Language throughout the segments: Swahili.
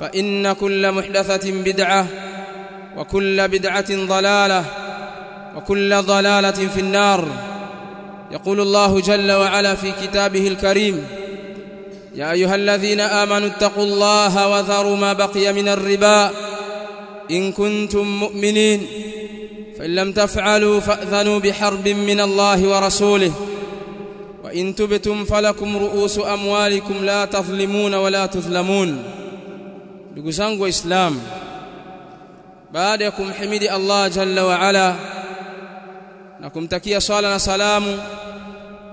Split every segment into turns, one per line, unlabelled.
فإن كل محدثة بدعة وكل بدعة ضلالة وكل ضلالة في النار. يقول الله جل وعلا في كتابه الكريم يا أيها الذين آمنوا اتقوا الله وذروا ما بقي من الربا إن كنتم مؤمنين فإن لم تفعلوا فأذنوا بحرب من الله ورسوله. وإن تبتم فلكم رؤوس أموالكم لا تظلمون ولا تظلمون. ndugu zangu waislamu baada ya kumhimidi Allah jalla wa ala na kumtakia swala na salamu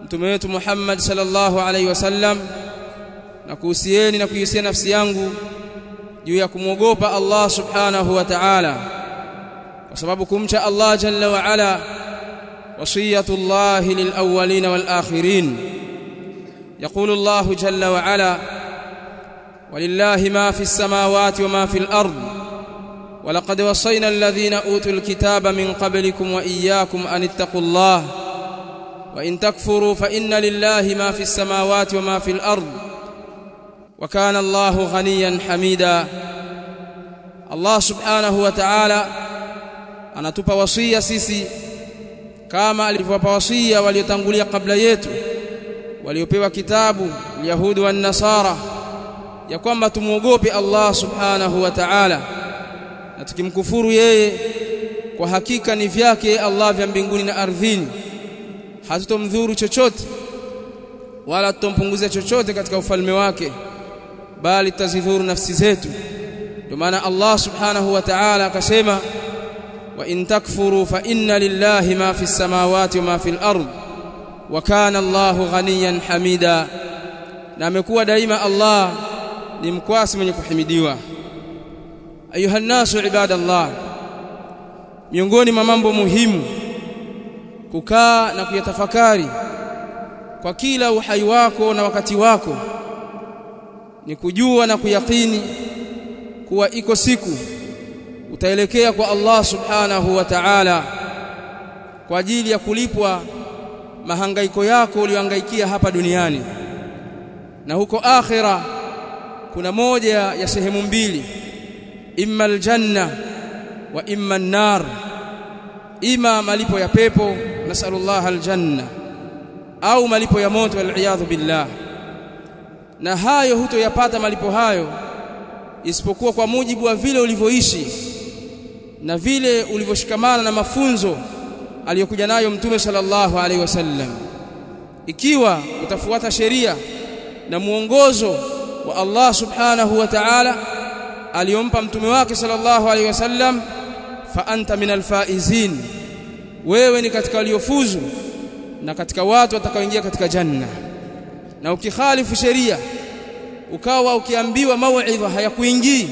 mtume wetu Muhammad sallallahu alaihi wasallam na kuhusieni na kuhusia nafsi yangu juu ya kumwogopa Allah subhanahu wa ta'ala kwa sababu kumcha Allah jalla wa ala wasiyatullah lilawwalin wal akhirin يقول الله جل وعلا ولله ما في السماوات وما في الأرض. ولقد وصينا الذين أوتوا الكتاب من قبلكم وإياكم أن اتقوا الله. وإن تكفروا فإن لله ما في السماوات وما في الأرض. وكان الله غنيا حميدا. الله سبحانه وتعالى anatupa wasia sisi kama alivyowapa wasia waliotangulia kabla yetu waliopewa kitabu yahudi wa ya kwamba tumuogope Allah subhanahu wa ta'ala. Na tukimkufuru yeye kwa hakika ni vyake Allah vya mbinguni na ardhini. Hatutomdhuru chochote wala tutompunguzia chochote katika ufalme wake bali tutazidhuru nafsi zetu. Ndio maana Allah subhanahu wa ta'ala akasema wa in takfuru fa inna lillahi ma fi samawati wa ma fi al-ard wa kana Allahu ghaniyan hamida. Na amekuwa daima Allah ni mkwasi mwenye kuhimidiwa. Ayuha nasu ibadallah miongoni mwa mambo muhimu kukaa na kuyatafakari kwa kila uhai wako na wakati wako ni kujua na kuyakini kuwa iko siku utaelekea kwa Allah subhanahu wa ta'ala kwa ajili ya kulipwa mahangaiko yako uliyohangaikia hapa duniani. Na huko akhira kuna moja ya sehemu mbili. Imma aljanna wa imma an-nar. Ima malipo ya pepo nasallallahu aljanna. Au malipo ya moto waliyadhu billah. Na hayo hutoyapata malipo hayo isipokuwa kwa mujibu wa vile ulivyoishi na vile ulivyoshikamana na mafunzo aliyokuja nayo mtume sallallahu alaihi wasallam. Ikiwa utafuata sheria na muongozo wa Allah subhanahu wa ta'ala aliyompa mtume wake sallallahu alaihi wasallam fa anta minal faizin wewe ni katika waliofuzu na katika watu watakaoingia katika janna. Na ukikhalifu sheria ukawa ukiambiwa mauidha hayakuingii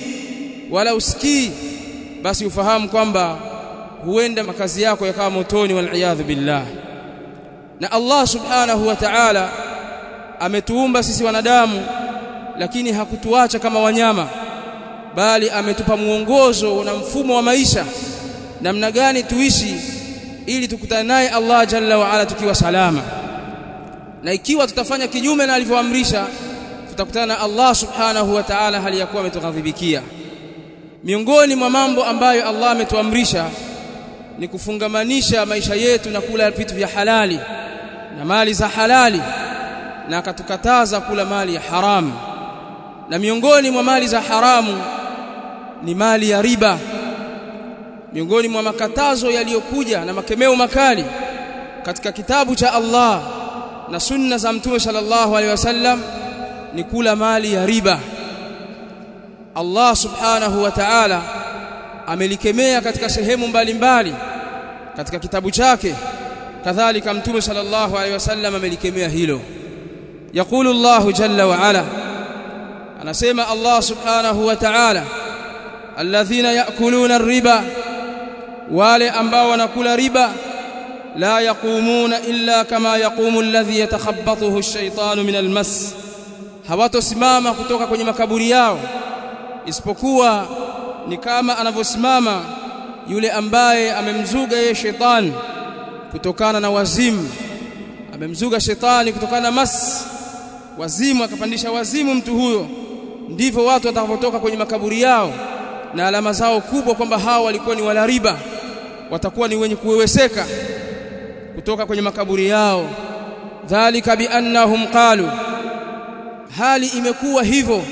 wala usikii basi ufahamu kwamba huenda makazi yako yakawa motoni wal billah. Na Allah subhanahu wa ta'ala ametuumba sisi wanadamu lakini hakutuacha kama wanyama bali ametupa mwongozo na mfumo wa maisha. Namna gani tuishi ili tukutane naye Allah jalla wa ala tukiwa salama? Na ikiwa tutafanya kinyume na alivyoamrisha tutakutana na Allah subhanahu wa ta'ala hali ya kuwa ametughadhibikia. Miongoni mwa mambo ambayo Allah ametuamrisha ni kufungamanisha maisha yetu na kula vitu vya halali na mali za halali na akatukataza kula mali ya haramu na miongoni mwa mali za haramu ni mali ya riba miongoni mwa makatazo yaliyokuja na makemeo makali katika kitabu cha Allah na sunna za mtume sallallahu alaihi wasallam ni kula mali ya riba Allah subhanahu wa ta'ala amelikemea katika sehemu mbalimbali katika kitabu chake kadhalika mtume sallallahu alaihi wasallam amelikemea hilo يقول الله جل وعلا أنسيما الله سبحانه وتعالى الذين يأكلون الربا والي أنباو نكل ربا لا يقومون إلا كما يقوم الذي يتخبطه الشيطان من المس. هواتو سماما كتوكا كوني مكابورياو إسبقوا نكاما أنفو سماما يولي أنباي أممزوغ أي شيطان. كتوكانا نوازيم أممزوغ شيطان كتوكانا مس. wazimu akapandisha wazimu mtu ndivyo watu watakapotoka kwenye makaburi yao na alama zao kubwa kwamba hao walikuwa ni wala riba. Watakuwa ni wenye kuweweseka kutoka kwenye makaburi yao. Dhalika biannahum qalu hali imekuwa hivyo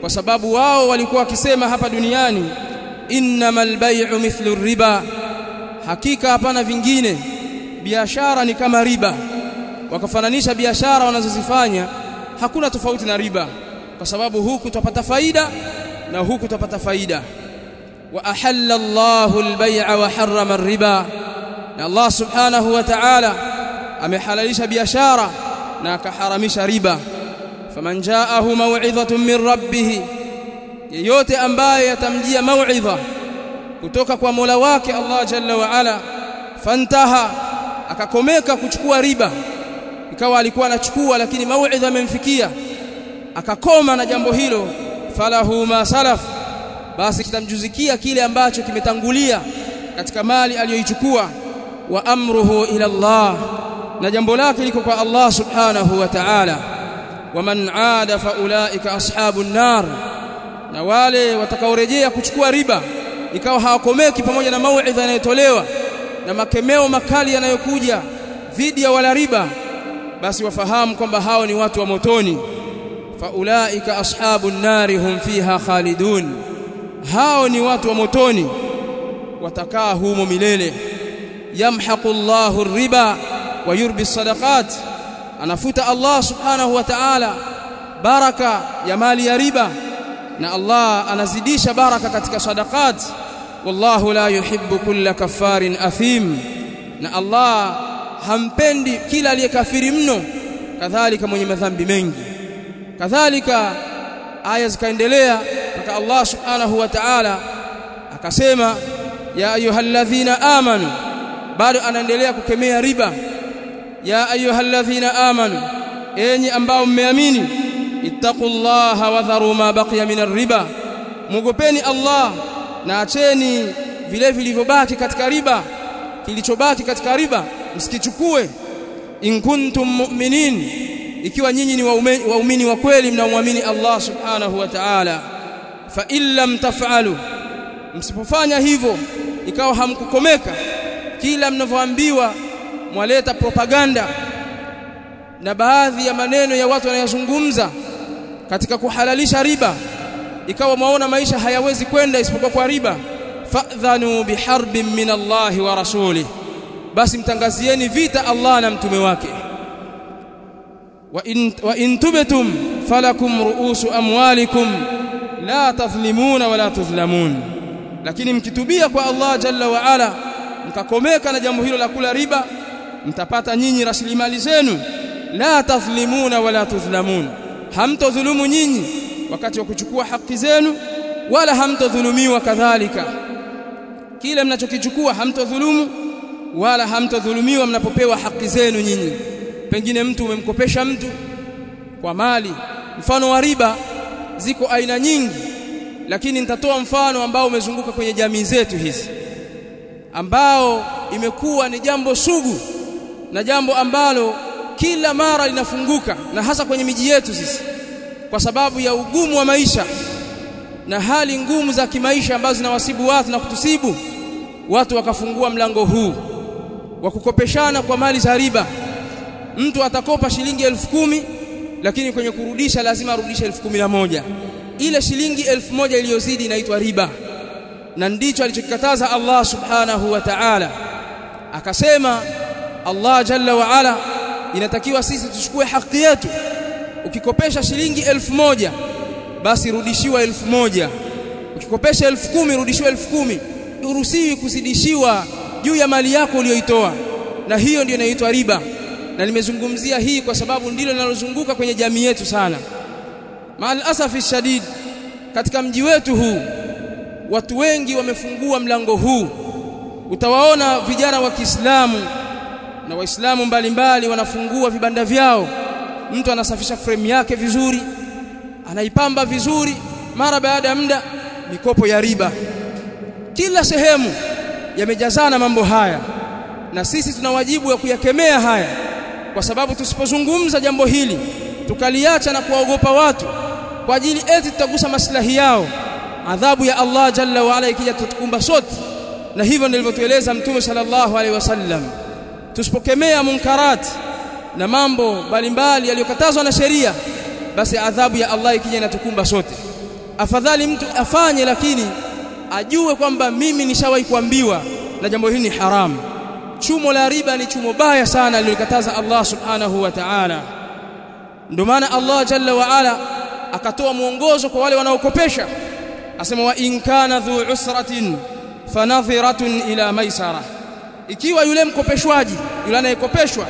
kwa sababu wao walikuwa wakisema hapa duniani innamal bai'u mithlu riba hakika hapana vingine biashara ni kama riba. Wakafananisha biashara wanazozifanya hakuna tofauti na riba kwa sababu huku tupata faida na huku tupata faida. Wa ahalla Allahu al-bay'a wa harrama ar-riba. Na Allah subhanahu wa ta'ala amehalalisha biashara na akaharamisha riba. Faman ja'ahu maw'izatun min rabbih yeyote ambaye atamjia mau'idha kutoka kwa Mola wake Allah jalla wa ala fantaha akakomeka kuchukua riba ikawa alikuwa anachukua lakini mau'idha amemfikia akakoma na jambo hilo falahu ma salaf. Basi kitamjuzikia kile ambacho kimetangulia katika mali aliyoichukua. Wa amruhu ila Allah na jambo lake liko kwa Allah subhanahu wa ta'ala. Waman aada faulaika ashabun nar na wale watakaorejea kuchukua riba ikawa hawakomeki pamoja na mauidha yanayotolewa na makemeo makali yanayokuja dhidi ya wala riba basi wafahamu kwamba hao ni watu wa motoni faulaika ashabu nnari hum fiha khalidun. Hao ni watu wa motoni watakaa humo milele. Yamhaqu Allahu riba wa yurbi sadaqat. Anafuta Allah subhanahu wa ta'ala baraka ya mali ya riba na Allah anazidisha baraka katika sadaqat. Wallahu la yuhibbu kulla kafarin athim. Na Allah hampendi kila aliyekafiri mno. Kadhalika mwenye madhambi mengi kadhalika aya zikaendelea mpaka Allah subhanahu wa ta'ala akasema ya ayyuhalladhina amanu bado anaendelea kukemea riba. Ya ayyuhalladhina amanu enyi ambao mmeamini ittaqullaha wa dharu ma baqiya min riba mugopeni Allah na acheni vile vilivyobaki katika riba. Kilichobaki katika riba msikichukue. In kuntum mu'minin ikiwa nyinyi ni waumini wa kweli mnaomwamini Allah subhanahu wa ta'ala fa illam taf'alu msipofanya hivyo ikawa hamkukomeka kila mnavyoambiwa mwaleta propaganda. Na baadhi ya maneno ya watu wanayozungumza katika kuhalalisha riba ikawa mwaona maisha hayawezi kwenda isipokuwa kwa riba fa'dhanu biharbin min Allah wa rasulih basi mtangazieni vita Allah na mtume wake wa in tubtum falakum ru'usu amwalikum la tadhlimuna wala tudhlamun lakini mkitubia kwa Allah jalla wa ala mkakomeka na jambo hilo la kula riba mtapata nyinyi rasilimali zenu. La tadhlimuna wala tudhlamun hamtodhulumu nyinyi wakati wa kuchukua haki zenu wala hamtodhulumiwa kadhalika. Kile mnachokichukua hamtodhulumu wala hamtodhulumiwa mnapopewa haki zenu nyinyi pengine mtu umemkopesha mtu kwa mali mfano wa riba ziko aina nyingi lakini nitatoa mfano ambao umezunguka kwenye jamii zetu hizi ambao imekuwa ni jambo sugu na jambo ambalo kila mara linafunguka na hasa kwenye miji yetu sisi kwa sababu ya ugumu wa maisha na hali ngumu za kimaisha ambazo zinawasibu watu na kutusibu watu wakafungua mlango huu wa kukopeshana kwa mali za riba mtu atakopa shilingi elfu kumi lakini kwenye kurudisha lazima arudishe elfu kumi na moja. Ile shilingi elfu moja iliyozidi inaitwa riba. Na ndicho alichokikataza Allah subhanahu wa ta'ala. Akasema Allah jalla wa ala inatakiwa sisi tuchukue haki yetu. Ukikopesha shilingi elfu moja basi rudishiwa elfu moja. Ukikopesha elfu kumi rudishiwa elfu kumi. Uruhusiwi kuzidishiwa juu ya mali yako uliyoitoa. Na hiyo ndio inaitwa riba na nimezungumzia hii kwa sababu ndilo linalozunguka kwenye jamii yetu sana. Maal asafi shadid katika mji wetu huu watu wengi wamefungua mlango huu. Utawaona vijana wa Kiislamu na waislamu mbalimbali wanafungua vibanda vyao. Mtu anasafisha frame yake vizuri anaipamba vizuri mara baada ya muda mikopo ya riba. Kila sehemu yamejazana mambo haya na sisi tuna wajibu wa kuyakemea haya kwa sababu tusipozungumza jambo hili tukaliacha na kuwaogopa watu kwa ajili eti tutagusa maslahi yao. Adhabu ya Allah jalla wa ala ikija tutukumba sote. Na hivyo nilivyotueleza mtume sallallahu alaihi wasallam. Tusipokemea munkarat na mambo mbalimbali yaliyokatazwa na sheria basi adhabu ya Allah ikija inatukumba sote. Afadhali mtu afanye lakini ajue kwamba mimi nishawahi kuambiwa na jambo hili ni haramu chumo la riba ni chumo baya sana lilikataza Allah subhanahu wa ta'ala. Ndio maana Allah jalla wa ala akatoa mwongozo kwa wale wanaokopesha. Asema wa in kana dhu usratin fanadhiratun ila maisara. Ikiwa yule mkopeshwaji yule anayekopeshwa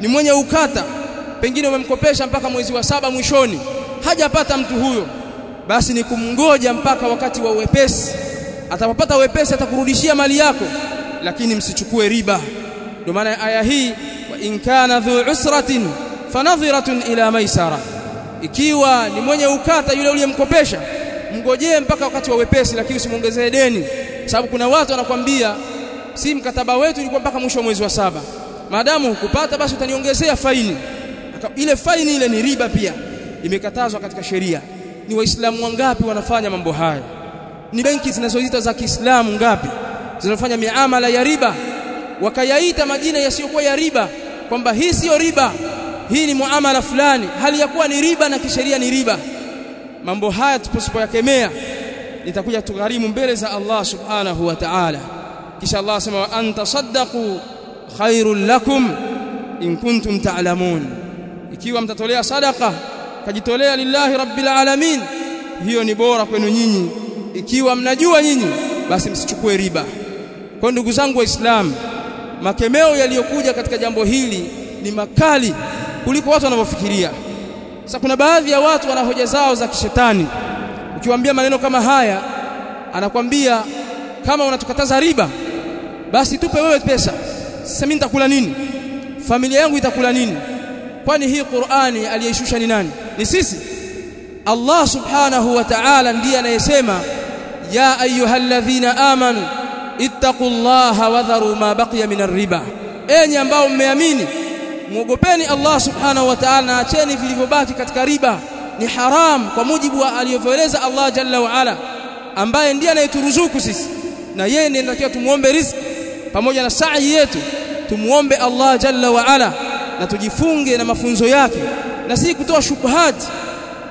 ni mwenye ukata pengine umemkopesha mpaka mwezi wa saba mwishoni hajapata mtu huyo basi ni kumngoja mpaka wakati wa uwepesi atapopata uwepesi atakurudishia mali yako lakini msichukue riba. Ndio maana aya hii wa in kana dhu usratin fanadhiratun ila maisara. Ikiwa ni mwenye ukata yule uliyemkopesha mngojee mpaka wakati wa wepesi lakini usimwongezee deni. Sababu kuna watu wanakwambia si mkataba wetu ulikuwa mpaka mwisho wa mwezi wa saba. Maadamu hukupata basi utaniongezea faini. Ile faini ile ni riba pia. Imekatazwa katika sheria. Ni waislamu wangapi wanafanya mambo haya? Ni benki zinazoita za Kiislamu ngapi zinafanya miamala ya riba. Wakayaita majina yasiyokuwa ya riba kwamba hii siyo riba hii ni muamala fulani. Hali ya kuwa ni riba na kisheria ni riba. Mambo haya tusipoyakemea itakuja tugharimu mbele za Allah subhanahu wa ta'ala. Kisha Allah asema wa antasaddaqu khairul lakum in kuntum ta'lamun. Ikiwa mtatolea sadaka kajitolea lillahi rabbil alamin. Hiyo ni bora kwenu nyinyi. Ikiwa mnajua nyinyi basi msichukue riba kwa ndugu zangu waislamu makemeo yaliyokuja katika jambo hili ni makali kuliko watu wanavyofikiria. Sasa kuna baadhi ya watu wana hoja zao za kishetani. Ukiwaambia maneno kama haya anakwambia kama unatukataza riba basi tupe wewe pesa. Sasa mimi nitakula nini? Familia yangu itakula nini? Kwani hii Qur'ani aliyeishusha ni nani? Ni sisi? Allah subhanahu wa ta'ala ndiye anayesema ya ayyuhalladhina amanu ittaqullaha wadharu ma baqiya minar riba. Enyi ambao mmeamini muogopeni Allah subhanahu wa ta'ala acheni vilivyobaki katika riba. Ni haram kwa mujibu wa alivyoeleza Allah jalla wa ala ambaye ndiye anayeturuzuku sisi. Na yeye ndiye anatakiwa tumuombe riziki. Pamoja na sa'i yetu tumuombe Allah jalla wa ala na tujifunge na mafunzo yake. Na si kutoa shubuhati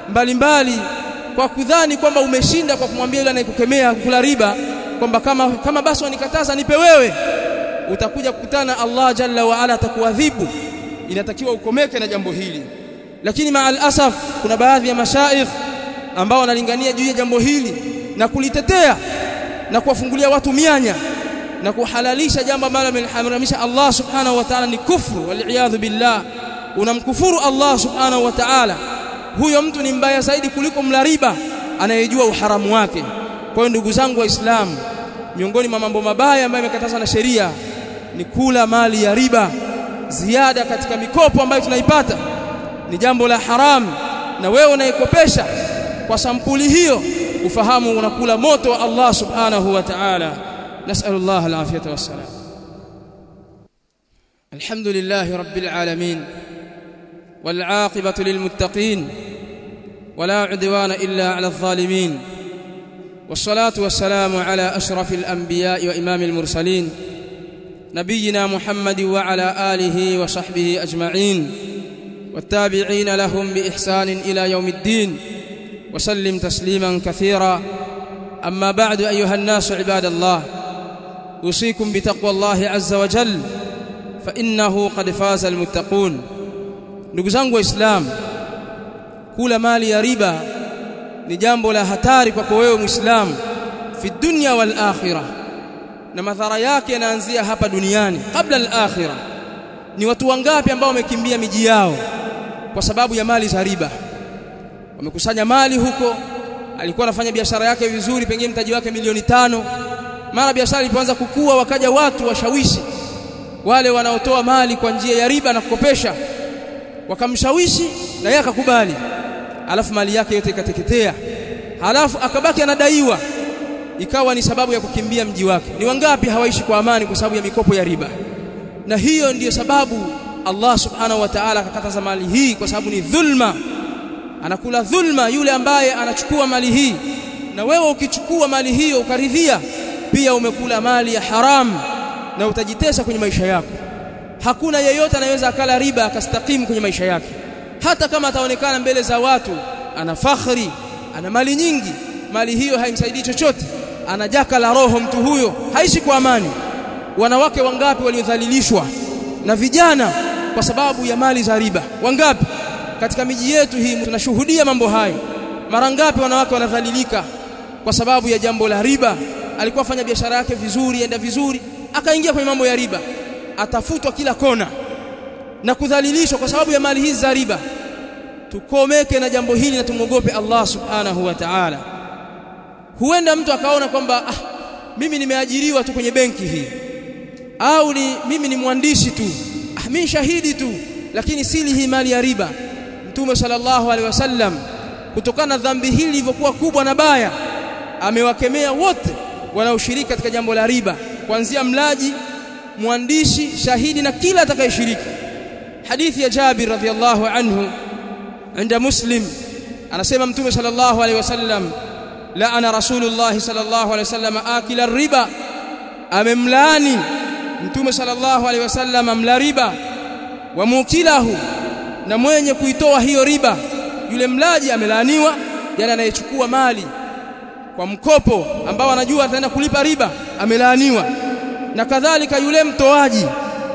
mbalimbali kwa kudhani kwamba umeshinda kwa kumwambia yule anayekukemea kula riba kwamba kama kama basi wanikataza nipe wewe utakuja kukutana Allah jalla wa ala atakuadhibu. Inatakiwa ukomeke na jambo hili. Lakini maal asaf kuna baadhi ya mashaikh ambao wanalingania juu ya jambo hili na kulitetea na kuwafungulia watu mianya na kuhalalisha jambo ambalo amelharamisha Allah subhanahu wa ta'ala ni kufru wal billah. Unamkufuru Allah subhanahu wa ta'ala. Huyo mtu ni mbaya zaidi kuliko mlariba anayejua uharamu wake kwa hiyo ndugu zangu waislamu miongoni mwa mambo mabaya ambayo yamekatazwa na sheria ni kula mali ya riba ziada katika mikopo ambayo tunaipata ni jambo la haramu na wewe unaikopesha kwa sampuli hiyo ufahamu unakula moto wa Allah subhanahu wa ta'ala نسأل الله العافية والسلام الحمد لله رب العالمين والعاقبة للمتقين ولا عدوان إلا على الظالمين والصلاة والسلام على أشرف الأنبياء وإمام المرسلين نبينا محمد وعلى آله وصحبه أجمعين والتابعين لهم بإحسان إلى يوم الدين وسلم تسليما كثيرا. أما بعد أيها الناس عباد الله أوصيكم بتقوى الله عز وجل فإنه قد فاز المتقون. نقزنق وإسلام mali ya riba ni jambo la hatari kwako wewe muislamu. Fi dunya wal akhirah. Na madhara yake yanaanzia hapa duniani kabla al akhirah. Ni watu wangapi ambao wamekimbia miji yao kwa sababu ya mali za riba? Wamekusanya mali huko alikuwa anafanya biashara yake vizuri pengine mtaji wake milioni tano. Mara biashara ilipoanza kukua wakaja watu washawishi wale wanaotoa mali kwa njia ya riba na kukopesha. Wakamshawishi na yeye akakubali alafu mali yake yote ikateketea. Halafu akabaki anadaiwa. Ikawa ni sababu ya kukimbia mji wake. Ni wangapi hawaishi kwa amani kwa sababu ya mikopo ya riba? Na hiyo ndiyo sababu Allah subhanahu wa ta'ala akakataza mali hii kwa sababu ni dhulma. Anakula dhulma yule ambaye anachukua mali hii. Na wewe ukichukua mali hiyo ukaridhia pia umekula mali ya haram na utajitesa kwenye maisha yako. Hakuna yeyote anayeweza akala riba akastakimu kwenye maisha yake hata kama ataonekana mbele za watu ana fakhri ana mali nyingi mali hiyo haimsaidii chochote ana jaka la roho mtu huyo haishi kwa amani. Wanawake wangapi waliodhalilishwa? Na vijana kwa sababu ya mali za riba. Wangapi? Katika miji yetu hii tunashuhudia mambo hayo. Mara ngapi wanawake wanadhalilika? Kwa sababu ya jambo la riba. Alikuwa afanya biashara yake vizuri enda vizuri akaingia kwenye mambo ya riba. Atafutwa kila kona. Na kudhalilishwa kwa sababu ya mali hizi za riba tukomeke na jambo hili na tumwogope Allah subhanahu wa ta'ala. Huenda mtu akaona kwamba ah, mimi nimeajiriwa tu kwenye benki hii. Au ni mimi ni mwandishi tu. Ah, mimi shahidi tu lakini sili hii mali ya riba. Mtume sallallahu alaihi wasallam kutokana na dhambi hili lilivyokuwa kubwa na baya amewakemea wote wanaoshiriki katika jambo la riba. Kuanzia mlaji mwandishi shahidi na kila atakayeshiriki. Hadithi ya Jabir radhiallahu anhu عند مسلم anasema mtume sallallahu alaihi wasallam laana rasulullah sallallahu alaihi wasallam akila riba amemlaani mtume sallallahu alaihi wasallam amla riba wa mukilahu na mwenye kuitoa hiyo riba yule mlaji amelaaniwa yani anayechukua mali kwa mkopo ambao anajua ataenda kulipa riba amelaaniwa na kadhalika yule mtoaji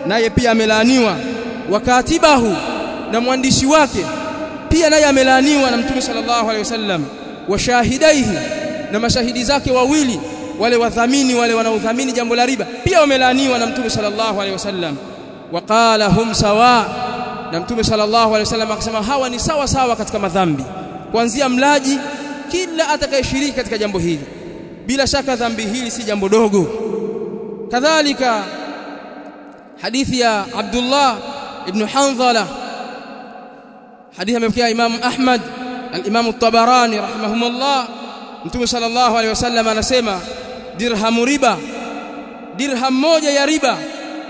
naye pia amelaaniwa wakatibahu na mwandishi wake pia naye amelaaniwa na mtume sallallahu alaihi wasallam. Washahidaihi na mashahidi zake wawili wale wadhamini wale wanaodhamini jambo la riba pia wamelaaniwa na mtume sallallahu alaihi wasallam. Waqala hum sawa na mtume sallallahu alaihi wasallam akasema hawa ni sawa sawa katika madhambi. Kuanzia mlaji kila atakayeshiriki katika jambo hili. Bila shaka dhambi hili si jambo dogo. Kadhalika hadithi ya Abdullah ibn Hanzala hadithi amepokea Imam Ahmad al-Imam at-Tabarani rahimahumullah. Mtume sallallahu alaihi wasallam anasema dirhamu riba dirham moja ya riba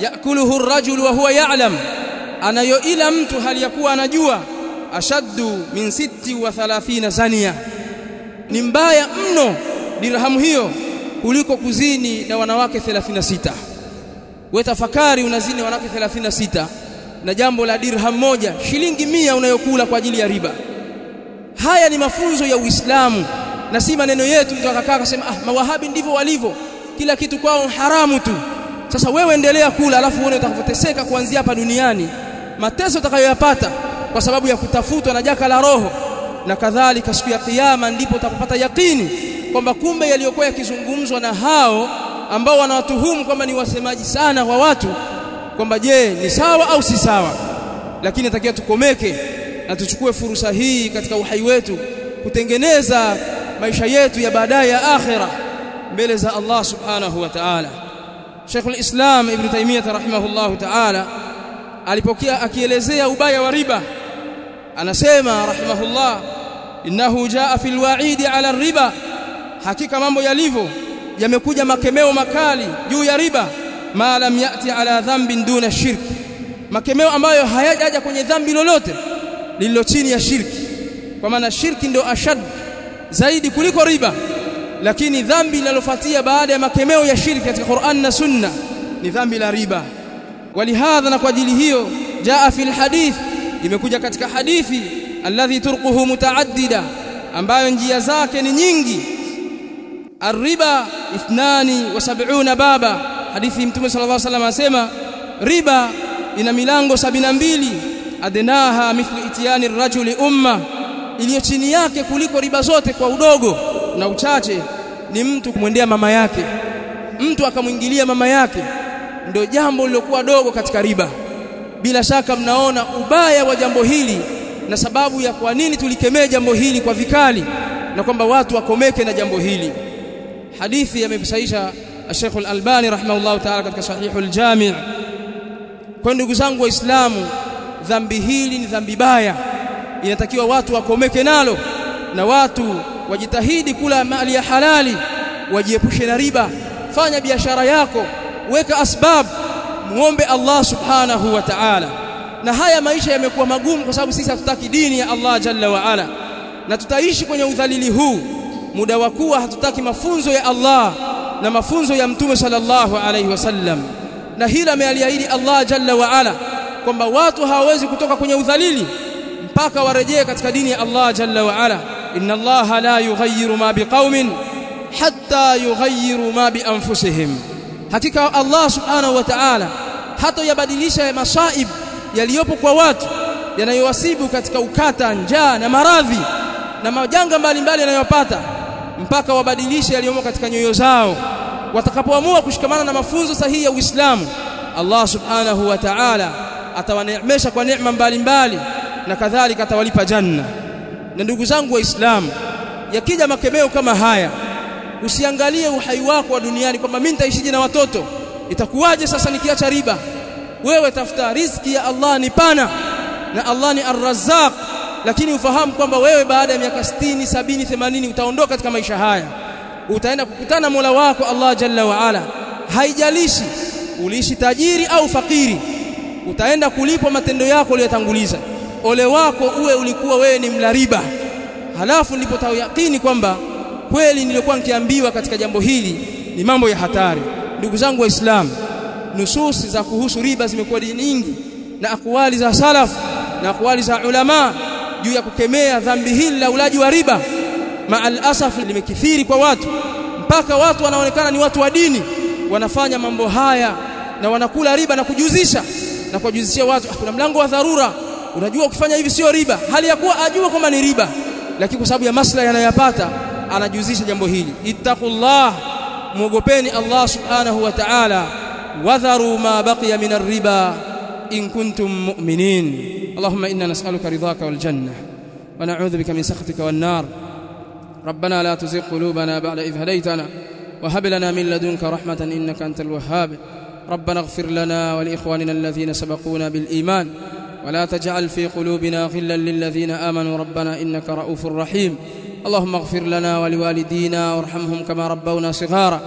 yakuluhu ar-rajul wa huwa ya'lam. Anayoila mtu hali yakuwa anajua ashaddu min sitti wa zania ni mbaya mno dirhamu hiyo kuliko kuzini na wanawake 36 wewe tafakari unazini wanawake 36 na jambo la dirham moja shilingi mia unayokula kwa ajili ya riba. Haya ni mafunzo ya Uislamu na si maneno yetu. Mtu akakaa akasema ah mawahabi ndivyo walivyo. Kila kitu kwao haramu tu. Sasa wewe endelea kula alafu uone utakapoteseka kuanzia hapa duniani. Mateso utakayoyapata kwa sababu ya kutafutwa na jaka la roho. Na kadhalika siku ya kiyama ndipo utakapata yakini kwamba kumbe yaliyokuwa yakizungumzwa na hao ambao wanawatuhumu kwamba ni wasemaji sana wa watu kwamba je ni sawa au si sawa? Lakini natakiwa tukomeke na tuchukue fursa hii katika uhai wetu kutengeneza maisha yetu ya baadaye ya akhira mbele za Allah subhanahu wa ta'ala. Sheikh al-Islam Ibn Taymiyyah rahimahullahu ta'ala alipokea akielezea ubaya wa riba. Anasema rahimahullah innahu jaa fil wa'idi ala riba. Hakika mambo yalivyo yamekuja makemeo makali juu ya riba ma lam yati ala dhanbin duna shirki makemeo ambayo hayajaja kwenye dhambi lolote lililo chini ya shirki. Kwa maana shirki ndio ashad zaidi kuliko riba. Lakini dhambi linalofuatia baada ya makemeo ya shirki katika Qur'an na Sunna ni dhambi la riba. Walihadha na kwa ajili hiyo jaa fil hadith imekuja katika hadithi alladhi turquhu mutaaddida ambayo njia zake ni nyingi. Arriba ithnani wa sab'una baba hadithi mtume sallallahu alaihi wasallam asema riba ina milango mbili adnaha mithlu itiyani rajuli umma iliyo chini yake kuliko riba zote kwa udogo na uchache ni mtu kumwendea mama yake. Mtu akamwingilia mama yake ndio jambo lilokuwa dogo katika riba. Bila shaka mnaona ubaya wa jambo hili na sababu ya kwa nini tulikemea jambo hili kwa vikali na kwamba watu wakomeke na jambo hili. Hadithi yamesaisha Sheikh Al-Albani rahimahullah ta'ala katika Sahihul Jami' kwa ndugu zangu waislamu dhambi hili ni dhambi baya. Inatakiwa watu wakomeke nalo na watu wajitahidi kula mali ya halali wajiepushe na riba. Fanya biashara yako weka asbab muombe Allah subhanahu wa ta'ala. Na haya maisha yamekuwa magumu kwa sababu sisi hatutaki dini ya Allah jalla wa ala. Na tutaishi kwenye udhalili huu. Muda wa kuwa hatutaki mafunzo ya Allah na mafunzo ya mtume sallallahu alayhi wasallam. Na hila amealiahidi Allah jalla wa ala kwamba watu hawawezi kutoka kwenye udhalili mpaka warejee katika dini ya Allah jalla wa ala. Inna Allah la yughayyiru ma biqaumin hatta yughayyiru ma bi anfusihim. Hakika Allah subhanahu wa ta'ala hata masaib yaliyopo kwa watu yanayowasibu katika ukata njaa na maradhi na majanga mbalimbali yanayopata mpaka wabadilishe yaliyomo katika nyoyo zao. Watakapoamua kushikamana na mafunzo sahihi ya Uislamu Allah subhanahu wa ta'ala atawaneemesha kwa neema mbalimbali na kadhalika atawalipa janna. Na ndugu zangu waislamu yakija makemeo kama haya usiangalie uhai wako wa duniani kwamba mimi nitaishije na watoto. Itakuwaje sasa nikiacha riba? Wewe tafuta riziki ya Allah ni pana na Allah ni ar-razzaq lakini ufahamu kwamba wewe baada ya miaka 60 70 80 utaondoka katika maisha haya. Utaenda kukutana Mola wako Allah jalla wa ala. Haijalishi uliishi tajiri au fakiri utaenda kulipwa matendo yako uliyotanguliza. Ole wako uwe ulikuwa wewe ni mlariba. Halafu ndipo yakini kwamba kweli nilikuwa nikiambiwa katika jambo hili ni mambo ya hatari. Ndugu zangu waislamu nususi za kuhusu riba zimekuwa nyingi na akwali za salaf na akwali za ulama juu ya kukemea dhambi hili la ulaji wa riba. Maal asaf limekithiri kwa watu. Mpaka watu wanaonekana ni watu wa dini wanafanya mambo haya na wanakula riba na kujuzisha. Na kuwajuzishia watu kuna mlango wa dharura. Unajua ukifanya hivi sio riba. Hali ya kuwa ajua kwamba ni riba lakini kwa sababu ya maslahi anayopata anajuzisha jambo hili. Ittaqullah muogopeni Allah subhanahu wa ta'ala. Wadharu ma baqiya min ar-riba Allahumma inna nas'aluka ridhaka wal janna wa na'udhu bika min sakhatika wan nar ربنا لا تزغ قلوبنا بعد إذ هديتنا وهب لنا من لدنك رحمة إنك أنت الوهاب. ربنا اغفر لنا ولإخواننا الذين سبقونا بالإيمان ولا تجعل في قلوبنا غلا للذين آمنوا. ربنا إنك رؤوف رحيم. اللهم اغفر لنا ولوالدينا وارحمهم كما ربونا صغارا.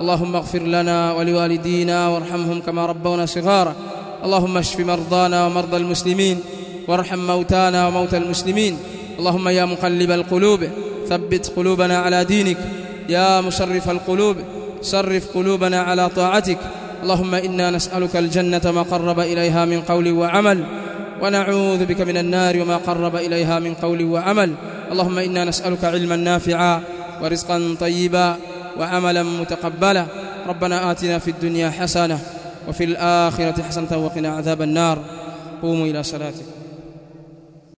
اللهم اغفر لنا ولوالدينا وارحمهم كما ربونا صغارا. اللهم اشف مرضانا ومرضى المسلمين وارحم موتانا وموتى المسلمين. اللهم يا مقلب القلوب ثبت قلوبنا على دينك. يا مصرف القلوب صرف قلوبنا على طاعتك. اللهم إنا نسألك الجنة ما قرب إليها من قول وعمل. ونعوذ بك من النار وما قرب إليها من قول وعمل. اللهم إنا نسألك علما نافعا ورزقا طيبا وعملا متقبلا. ربنا آتنا في الدنيا حسنة وفي الآخرة حسنة وقنا عذاب النار. قوموا إلى صلاتكم.